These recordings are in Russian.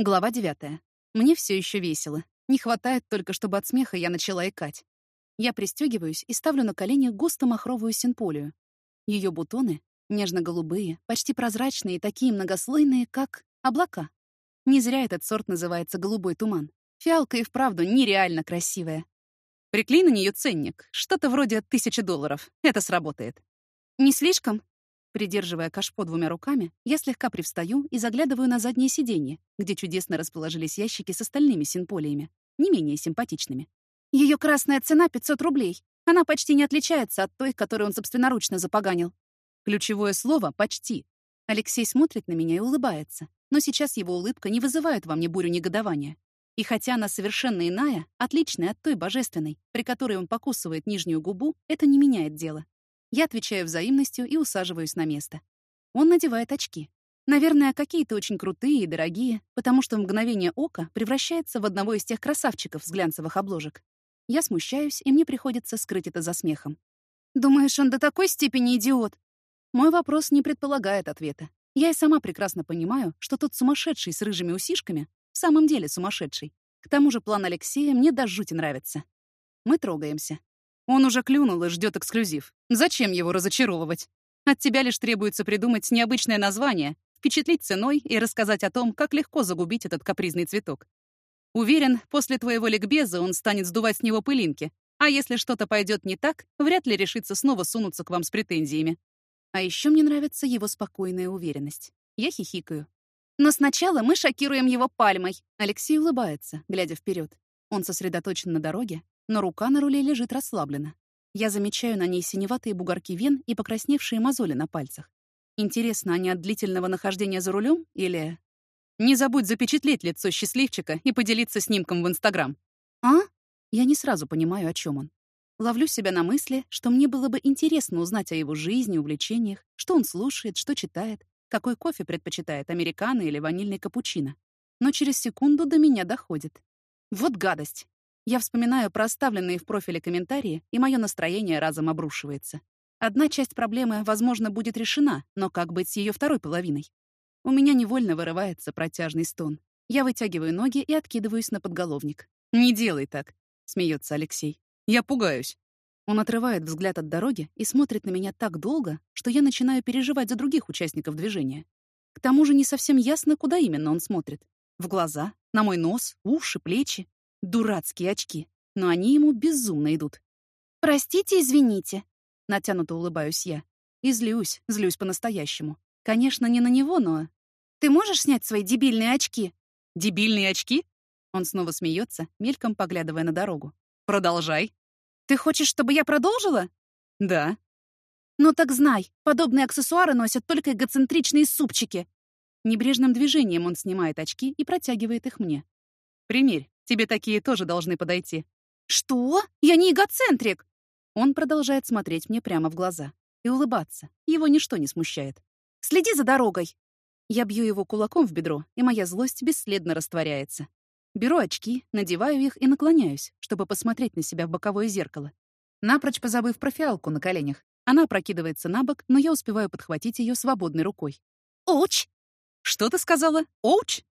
Глава девятая. Мне все еще весело. Не хватает только, чтобы от смеха я начала икать. Я пристегиваюсь и ставлю на колени густо-махровую синполию. Ее бутоны нежно-голубые, почти прозрачные и такие многослойные, как облака. Не зря этот сорт называется голубой туман. Фиалка и вправду нереально красивая. Приклей на нее ценник. Что-то вроде тысячи долларов. Это сработает. Не слишком? Придерживая кашпо двумя руками, я слегка привстаю и заглядываю на заднее сиденье, где чудесно расположились ящики с остальными синполиями, не менее симпатичными. Ее красная цена — 500 рублей. Она почти не отличается от той, которую он собственноручно запоганил. Ключевое слово «почти». Алексей смотрит на меня и улыбается, но сейчас его улыбка не вызывает во мне бурю негодования. И хотя она совершенно иная, отличная от той божественной, при которой он покусывает нижнюю губу, это не меняет дело. Я отвечаю взаимностью и усаживаюсь на место. Он надевает очки. Наверное, какие-то очень крутые и дорогие, потому что в мгновение ока превращается в одного из тех красавчиков с глянцевых обложек. Я смущаюсь, и мне приходится скрыть это за смехом. «Думаешь, он до такой степени идиот?» Мой вопрос не предполагает ответа. Я и сама прекрасно понимаю, что тот сумасшедший с рыжими усишками в самом деле сумасшедший. К тому же план Алексея мне до жути нравится. Мы трогаемся. Он уже клюнул и ждет эксклюзив. Зачем его разочаровывать? От тебя лишь требуется придумать необычное название, впечатлить ценой и рассказать о том, как легко загубить этот капризный цветок. Уверен, после твоего ликбеза он станет сдувать с него пылинки, а если что-то пойдет не так, вряд ли решится снова сунуться к вам с претензиями. А еще мне нравится его спокойная уверенность. Я хихикаю. Но сначала мы шокируем его пальмой. Алексей улыбается, глядя вперед. Он сосредоточен на дороге, но рука на руле лежит расслабленно. Я замечаю на ней синеватые бугорки вен и покрасневшие мозоли на пальцах. Интересно, они от длительного нахождения за рулем или... Не забудь запечатлеть лицо счастливчика и поделиться снимком в Инстаграм. А? Я не сразу понимаю, о чем он. Ловлю себя на мысли, что мне было бы интересно узнать о его жизни, увлечениях, что он слушает, что читает, какой кофе предпочитает, американо или ванильный капучино. Но через секунду до меня доходит. Вот гадость. Я вспоминаю про оставленные в профиле комментарии, и мое настроение разом обрушивается. Одна часть проблемы, возможно, будет решена, но как быть с ее второй половиной? У меня невольно вырывается протяжный стон. Я вытягиваю ноги и откидываюсь на подголовник. «Не делай так», — смеется Алексей. «Я пугаюсь». Он отрывает взгляд от дороги и смотрит на меня так долго, что я начинаю переживать за других участников движения. К тому же не совсем ясно, куда именно он смотрит. В глаза, на мой нос, уши, плечи. Дурацкие очки. Но они ему безумно идут. «Простите, извините», — натянуто улыбаюсь я. И злюсь, злюсь по-настоящему. Конечно, не на него, но... «Ты можешь снять свои дебильные очки?» «Дебильные очки?» Он снова смеется, мельком поглядывая на дорогу. «Продолжай». Ты хочешь, чтобы я продолжила? Да. Ну так знай, подобные аксессуары носят только эгоцентричные супчики. Небрежным движением он снимает очки и протягивает их мне. Примерь, тебе такие тоже должны подойти. Что? Я не эгоцентрик. Он продолжает смотреть мне прямо в глаза и улыбаться. Его ничто не смущает. Следи за дорогой. Я бью его кулаком в бедро, и моя злость бесследно растворяется. Беру очки, надеваю их и наклоняюсь, чтобы посмотреть на себя в боковое зеркало. Напрочь позабыв про фиалку на коленях. Она опрокидывается на бок, но я успеваю подхватить ее свободной рукой. «Оуч!» «Что ты сказала? Оуч?»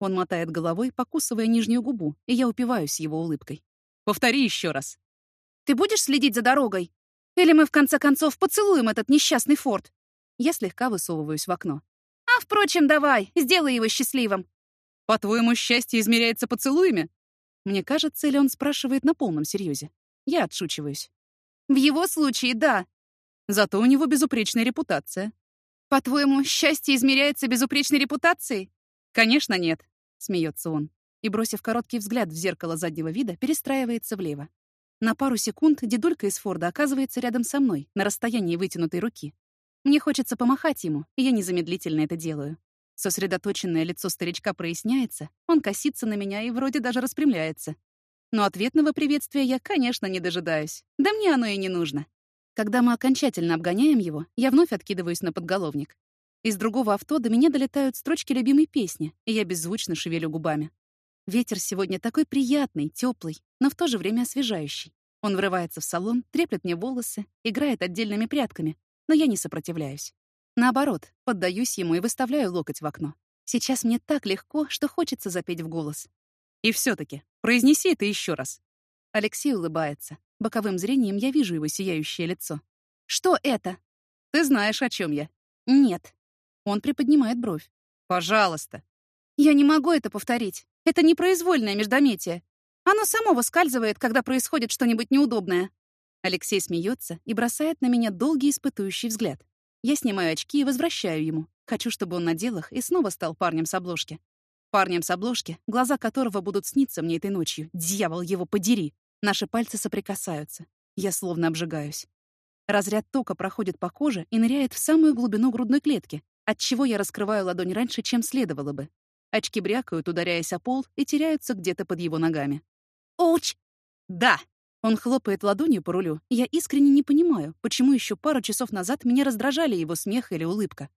Он мотает головой, покусывая нижнюю губу, и я упиваюсь его улыбкой. «Повтори еще раз». «Ты будешь следить за дорогой? Или мы, в конце концов, поцелуем этот несчастный форт?» Я слегка высовываюсь в окно. «А, впрочем, давай, сделай его счастливым. По-твоему, счастье измеряется поцелуями? Мне кажется, или он спрашивает на полном серьезе. Я отшучиваюсь. В его случае, да. Зато у него безупречная репутация. По-твоему, счастье измеряется безупречной репутацией? Конечно, нет, смеется он. И, бросив короткий взгляд в зеркало заднего вида, перестраивается влево. На пару секунд дедулька из Форда оказывается рядом со мной, на расстоянии вытянутой руки. Мне хочется помахать ему, и я незамедлительно это делаю. Сосредоточенное лицо старичка проясняется, он косится на меня и вроде даже распрямляется. Но ответного приветствия я, конечно, не дожидаюсь. Да мне оно и не нужно. Когда мы окончательно обгоняем его, я вновь откидываюсь на подголовник. Из другого авто до меня долетают строчки любимой песни, и я беззвучно шевелю губами. Ветер сегодня такой приятный, теплый, но в то же время освежающий. Он врывается в салон, треплет мне волосы, играет отдельными прядками, но я не сопротивляюсь. Наоборот, поддаюсь ему и выставляю локоть в окно. Сейчас мне так легко, что хочется запеть в голос. И все таки произнеси это еще раз. Алексей улыбается. Боковым зрением я вижу его сияющее лицо. «Что это?» «Ты знаешь, о чем я». «Нет». Он приподнимает бровь. «Пожалуйста». «Я не могу это повторить. Это непроизвольное междометие. Оно само выскальзывает, когда происходит что-нибудь неудобное». Алексей смеется и бросает на меня долгий испытующий взгляд. Я снимаю очки и возвращаю ему. Хочу, чтобы он надел их и снова стал парнем с обложки. Парнем с обложки, глаза которого будут сниться мне этой ночью. Дьявол его подери! Наши пальцы соприкасаются. Я словно обжигаюсь. Разряд тока проходит по коже и ныряет в самую глубину грудной клетки, отчего я раскрываю ладонь раньше, чем следовало бы. Очки брякают, ударяясь о пол, и теряются где-то под его ногами. «Оуч!» «Да!» Он хлопает ладонью по рулю, и я искренне не понимаю, почему еще пару часов назад меня раздражали его смех или улыбка.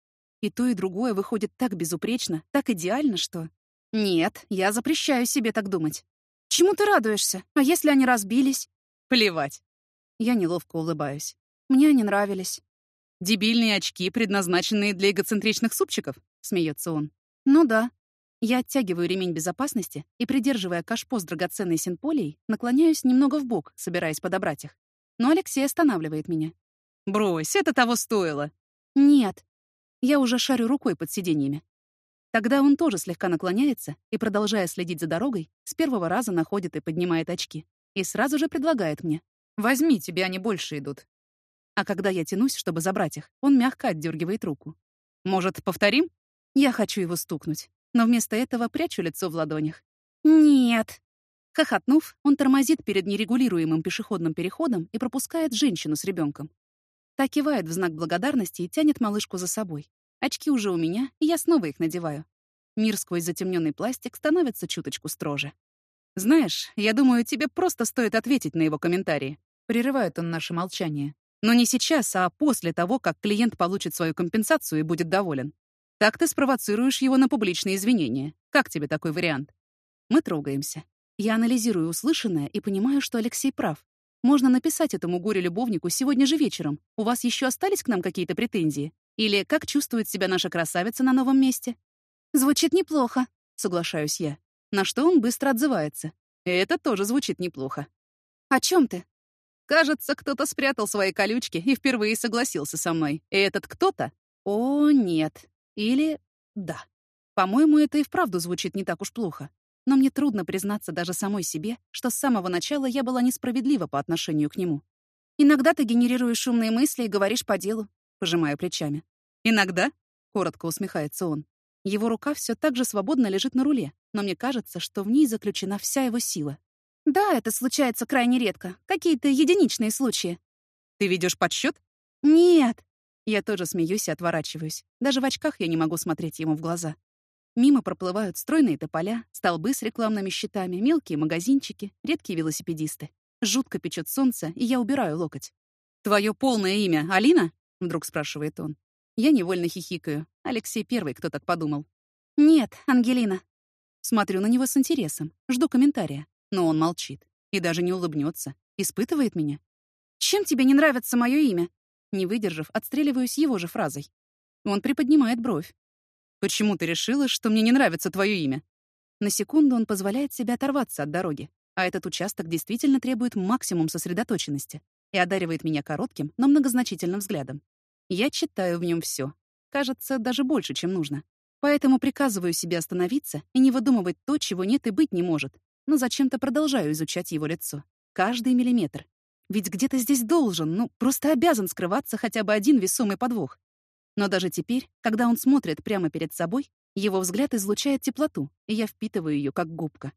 И то, и другое выходит так безупречно, так идеально, что... Нет, я запрещаю себе так думать. Чему ты радуешься? А если они разбились? Плевать. Я неловко улыбаюсь. Мне они нравились. Дебильные очки, предназначенные для эгоцентричных супчиков? Смеется он. Ну да. Я оттягиваю ремень безопасности и, придерживая кашпо с драгоценной синполией, наклоняюсь немного в бок, собираясь подобрать их. Но Алексей останавливает меня. «Брось, это того стоило». «Нет». Я уже шарю рукой под сиденьями. Тогда он тоже слегка наклоняется и, продолжая следить за дорогой, с первого раза находит и поднимает очки. И сразу же предлагает мне. «Возьми, тебе они больше идут». А когда я тянусь, чтобы забрать их, он мягко отдергивает руку. «Может, повторим?» Я хочу его стукнуть, но вместо этого прячу лицо в ладонях. «Нет». Хохотнув, он тормозит перед нерегулируемым пешеходным переходом и пропускает женщину с ребенком. Та кивает в знак благодарности и тянет малышку за собой. Очки уже у меня, и я снова их надеваю. Мир сквозь затемненный пластик становится чуточку строже. «Знаешь, я думаю, тебе просто стоит ответить на его комментарии». Прерывает он наше молчание. «Но не сейчас, а после того, как клиент получит свою компенсацию и будет доволен. Так ты спровоцируешь его на публичные извинения. Как тебе такой вариант?» Мы трогаемся. Я анализирую услышанное и понимаю, что Алексей прав. Можно написать этому горе-любовнику сегодня же вечером. У вас еще остались к нам какие-то претензии? Или как чувствует себя наша красавица на новом месте? Звучит неплохо, соглашаюсь я. На что он быстро отзывается. Это тоже звучит неплохо. О чем ты? Кажется, кто-то спрятал свои колючки и впервые согласился со мной. И этот кто-то... О, нет. Или... Да. По-моему, это и вправду звучит не так уж плохо. Но мне трудно признаться даже самой себе, что с самого начала я была несправедлива по отношению к нему. Иногда ты генерируешь умные мысли и говоришь по делу, Пожимаю плечами. «Иногда?» — коротко усмехается он. Его рука все так же свободно лежит на руле, но мне кажется, что в ней заключена вся его сила. «Да, это случается крайне редко. Какие-то единичные случаи». «Ты ведешь подсчет? «Нет». Я тоже смеюсь и отворачиваюсь. Даже в очках я не могу смотреть ему в глаза. Мимо проплывают стройные тополя, столбы с рекламными щитами, мелкие магазинчики, редкие велосипедисты. Жутко печет солнце, и я убираю локоть. «Твое полное имя Алина?» — вдруг спрашивает он. Я невольно хихикаю. Алексей первый, кто так подумал. «Нет, Ангелина». Смотрю на него с интересом, жду комментария. Но он молчит и даже не улыбнется, испытывает меня. «Чем тебе не нравится мое имя?» Не выдержав, отстреливаюсь его же фразой. Он приподнимает бровь. «Почему ты решила, что мне не нравится твое имя?» На секунду он позволяет себе оторваться от дороги, а этот участок действительно требует максимум сосредоточенности и одаривает меня коротким, но многозначительным взглядом. Я читаю в нем все. Кажется, даже больше, чем нужно. Поэтому приказываю себе остановиться и не выдумывать то, чего нет и быть не может. Но зачем-то продолжаю изучать его лицо. Каждый миллиметр. Ведь где-то здесь должен, ну, просто обязан скрываться хотя бы один весомый подвох. Но даже теперь, когда он смотрит прямо перед собой, его взгляд излучает теплоту, и я впитываю ее как губка.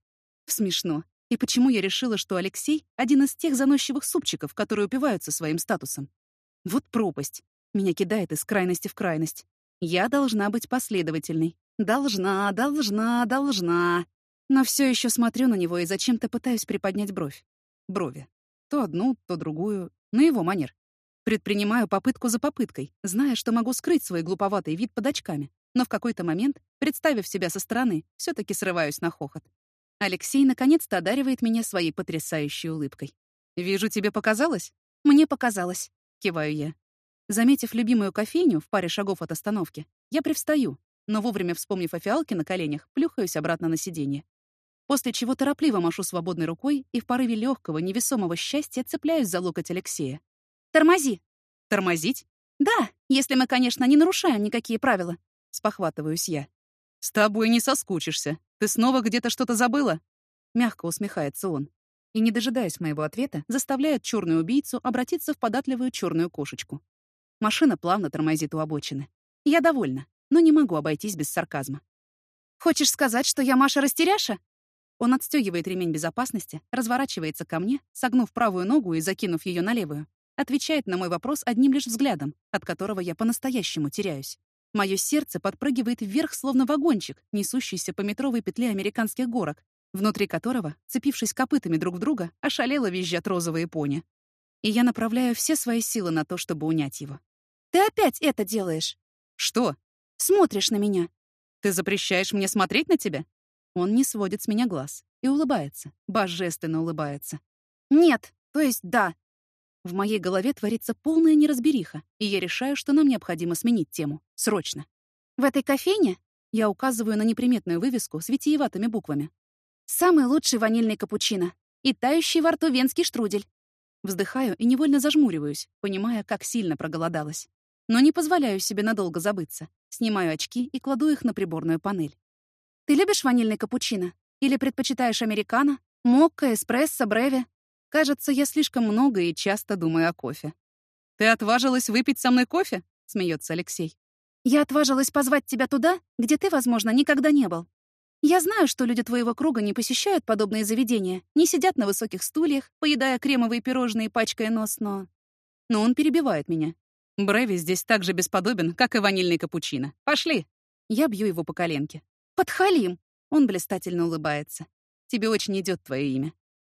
Смешно. И почему я решила, что Алексей — один из тех заносчивых супчиков, которые упиваются своим статусом? Вот пропасть. Меня кидает из крайности в крайность. Я должна быть последовательной. Должна, должна, должна. Но все еще смотрю на него и зачем-то пытаюсь приподнять бровь. Брови. То одну, то другую. На его манер. Предпринимаю попытку за попыткой, зная, что могу скрыть свой глуповатый вид под очками. Но в какой-то момент, представив себя со стороны, все таки срываюсь на хохот. Алексей наконец-то одаривает меня своей потрясающей улыбкой. «Вижу, тебе показалось?» «Мне показалось», — киваю я. Заметив любимую кофейню в паре шагов от остановки, я привстаю, но вовремя вспомнив о фиалке на коленях, плюхаюсь обратно на сиденье. После чего торопливо машу свободной рукой и в порыве легкого, невесомого счастья цепляюсь за локоть Алексея. «Тормози!» «Тормозить?» «Да, если мы, конечно, не нарушаем никакие правила», — спохватываюсь я. «С тобой не соскучишься. Ты снова где-то что-то забыла?» Мягко усмехается он. И, не дожидаясь моего ответа, заставляет черную убийцу обратиться в податливую черную кошечку. Машина плавно тормозит у обочины. Я довольна, но не могу обойтись без сарказма. «Хочешь сказать, что я Маша Растеряша?» Он отстегивает ремень безопасности, разворачивается ко мне, согнув правую ногу и закинув ее на левую. Отвечает на мой вопрос одним лишь взглядом, от которого я по-настоящему теряюсь. Мое сердце подпрыгивает вверх, словно вагончик, несущийся по метровой петле американских горок, внутри которого, цепившись копытами друг в друга, ошалело визжат розовые пони. И я направляю все свои силы на то, чтобы унять его. «Ты опять это делаешь!» «Что?» «Смотришь на меня!» «Ты запрещаешь мне смотреть на тебя?» Он не сводит с меня глаз и улыбается, божественно улыбается. «Нет, то есть да». В моей голове творится полная неразбериха, и я решаю, что нам необходимо сменить тему. Срочно. «В этой кофейне?» Я указываю на неприметную вывеску с витиеватыми буквами. «Самый лучший ванильный капучино и тающий во рту венский штрудель». Вздыхаю и невольно зажмуриваюсь, понимая, как сильно проголодалась. Но не позволяю себе надолго забыться. Снимаю очки и кладу их на приборную панель. Ты любишь ванильный капучино? Или предпочитаешь американо? Мокко, эспрессо, бреве? Кажется, я слишком много и часто думаю о кофе. «Ты отважилась выпить со мной кофе?» — смеется Алексей. «Я отважилась позвать тебя туда, где ты, возможно, никогда не был. Я знаю, что люди твоего круга не посещают подобные заведения, не сидят на высоких стульях, поедая кремовые пирожные, пачкая нос, но...» Но он перебивает меня. Брэви здесь так же бесподобен, как и ванильный капучино. Пошли!» Я бью его по коленке. «Подхалим!» Он блистательно улыбается. «Тебе очень идет твое имя.